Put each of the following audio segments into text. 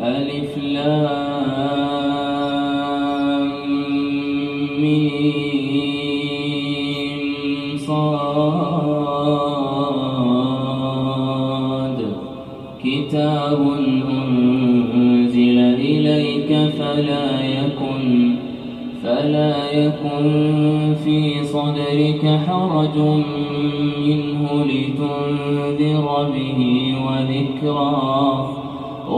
ألف لام صاد. كتاب أنزل إليك فلا يكن فلا يكن في صدرك حرج منه لتنذر به وذكرى.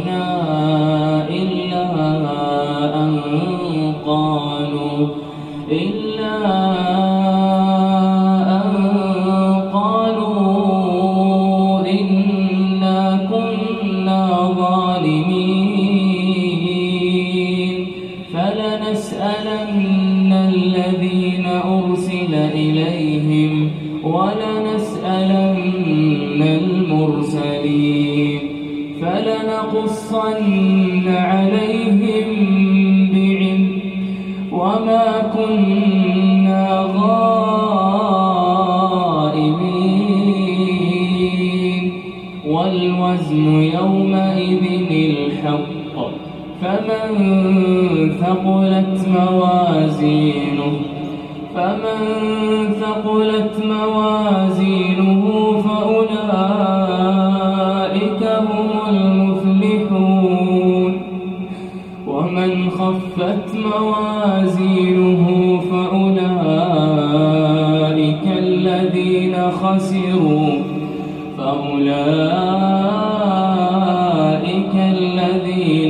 بأسنا إلا أن قالوا إلا يومئذ الحق. فمن ثقلت موازينه فمن ثقلت موازينه فأولئك هم المفلحون. ومن خفت موازينه فأولئك الذين خسروا فأولئك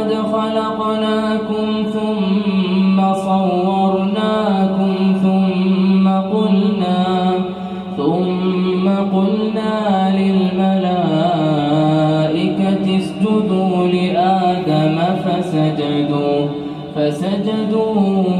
ولقد خلقناكم ثم صورناكم ثم قلنا ثم قلنا للملائكة اسجدوا لآدم فسجدوا فسجدوا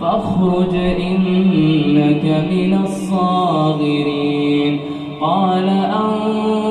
فاخرج إنك من الصاغرين. قال أنظرني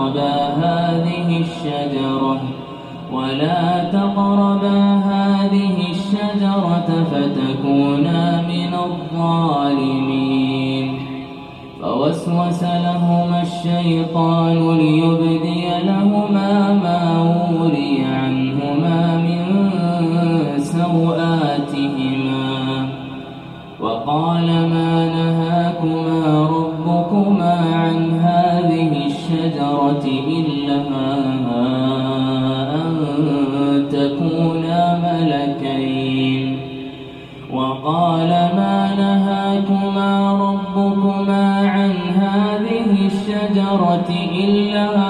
تقربا هذه الشجرة ولا تقربا هذه الشجرة فتكونا من الظالمين. فوسوس لهما الشيطان ليبدي لهما ما ولي عنهما من سوآتهما وقال ما الشجرة إلا أن تكونا ملكين. وقال ما نهاكما ربكما عن هذه الشجرة إلا أن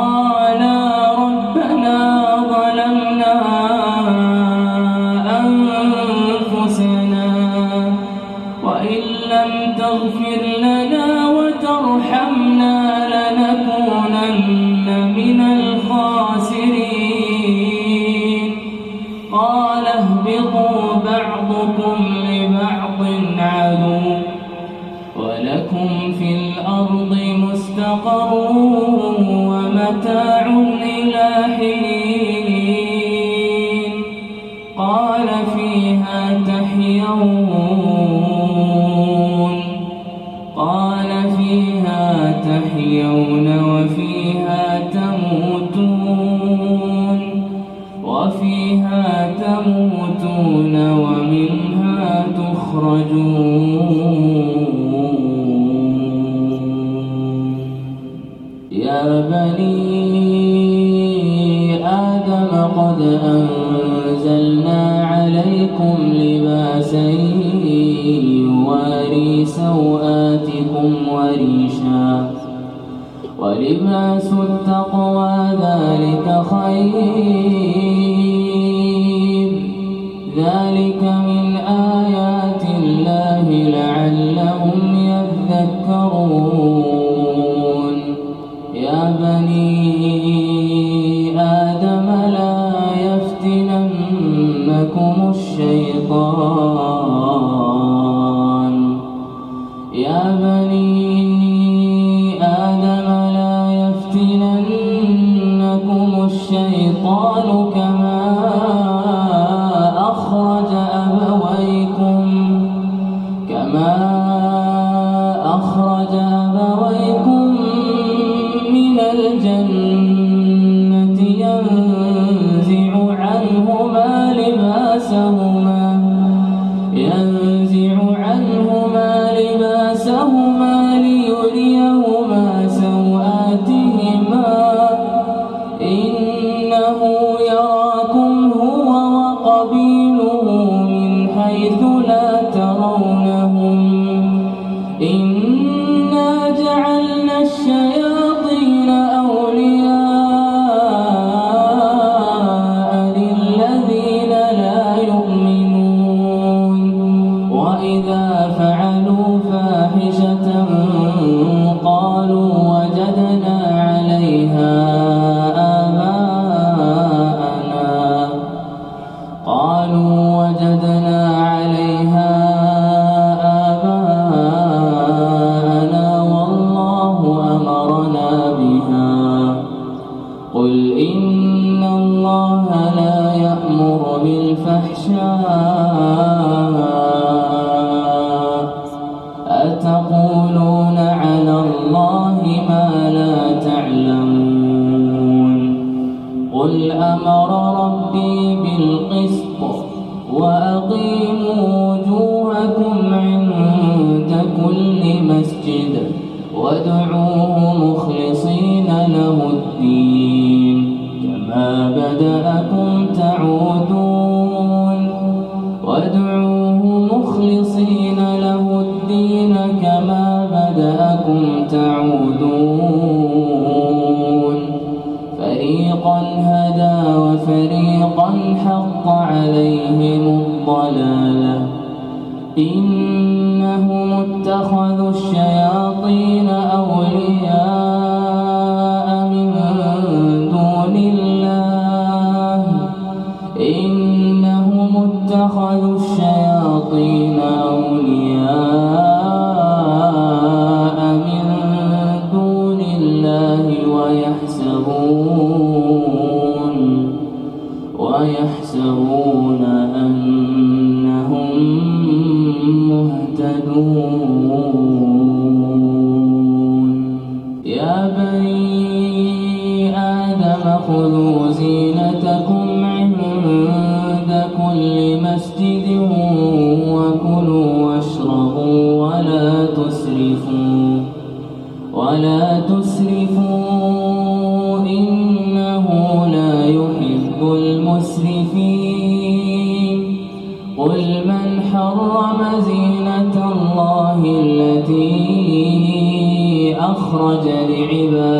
قال متاع إلى حين قال فيها تحيون. قال فيها تحيون وفيها تموتون. وفيها تموتون Oh. قل إن الله لا يأمر بالفحشاء فريقا هدى وفريقا حق عليهم الضلاله إنهم اتخذوا الشياطين أولياء آدم خذوا زينتكم عند كل مسجد وكلوا واشربوا ولا تسرفوا ولا تسرفوا إنه لا يحب المسرفين. قل من حرم زينة الله التي أخرج لعباده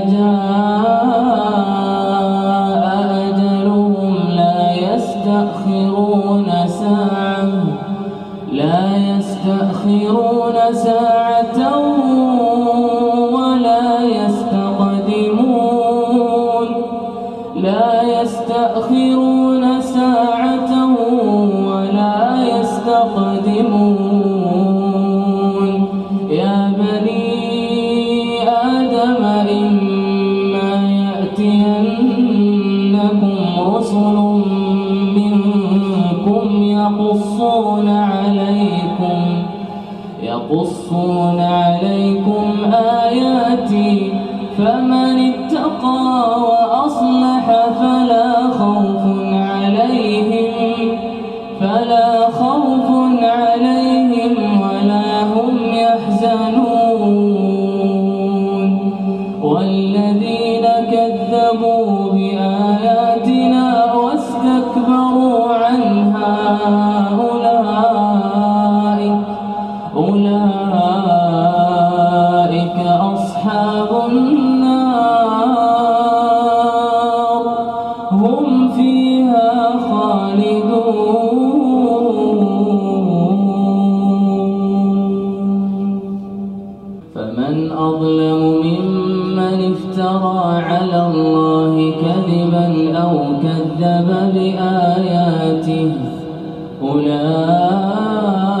أظلم ممن افترى على الله كذبا أو كذب بآياته أولئك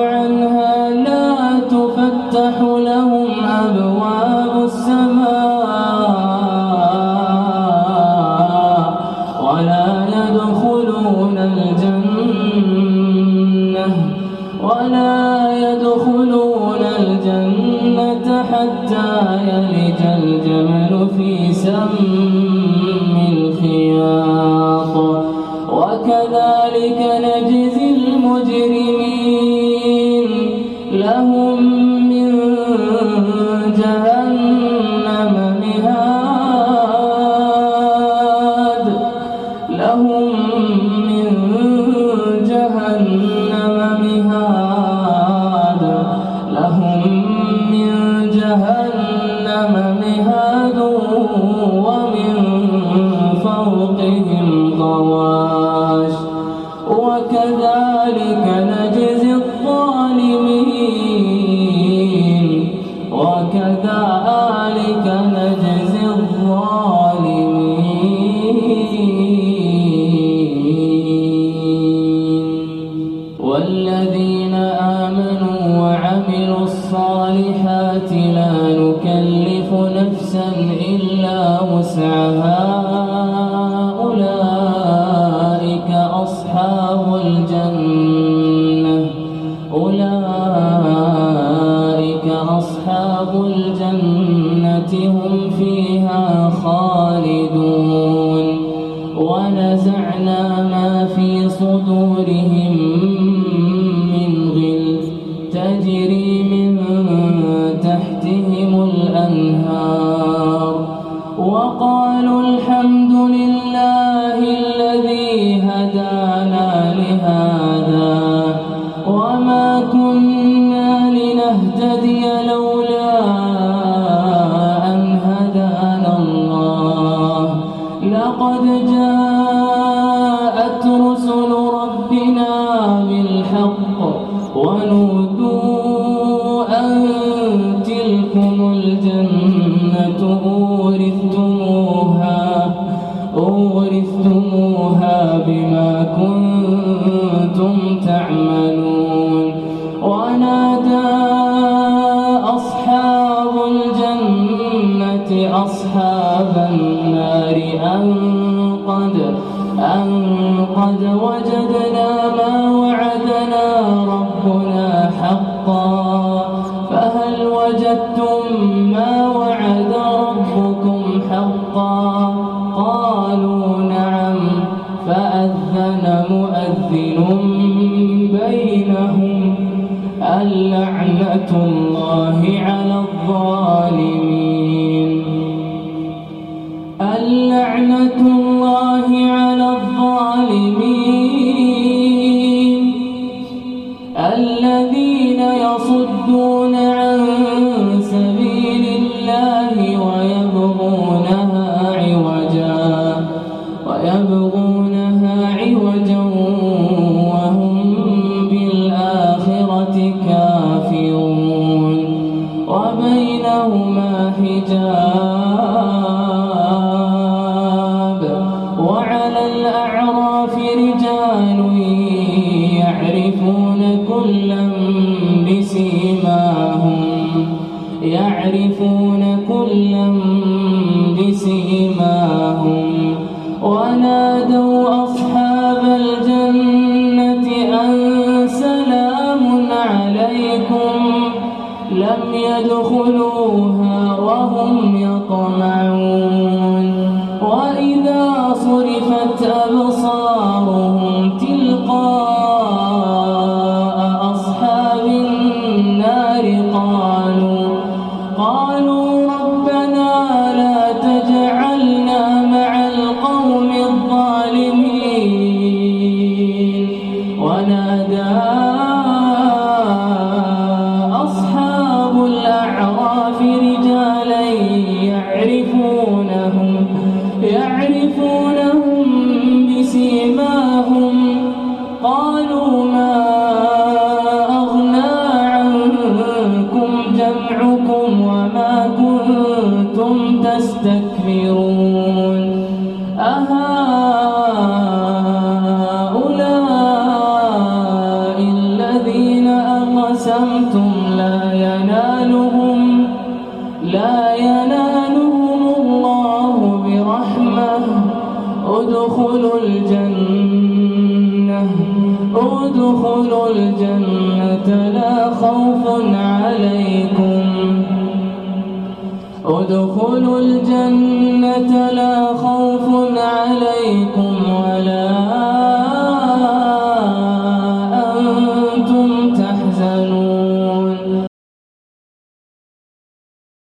حتى يلج الجمل في سم الخياط. وكذلك نجد وكذلك نجزي الظالمين. الأنهار. وقال أصحاب النار أن قد, أن قد وجدنا ما وهم يطمعون. تستكبرون ادخلوا الجنة لا خوف عليكم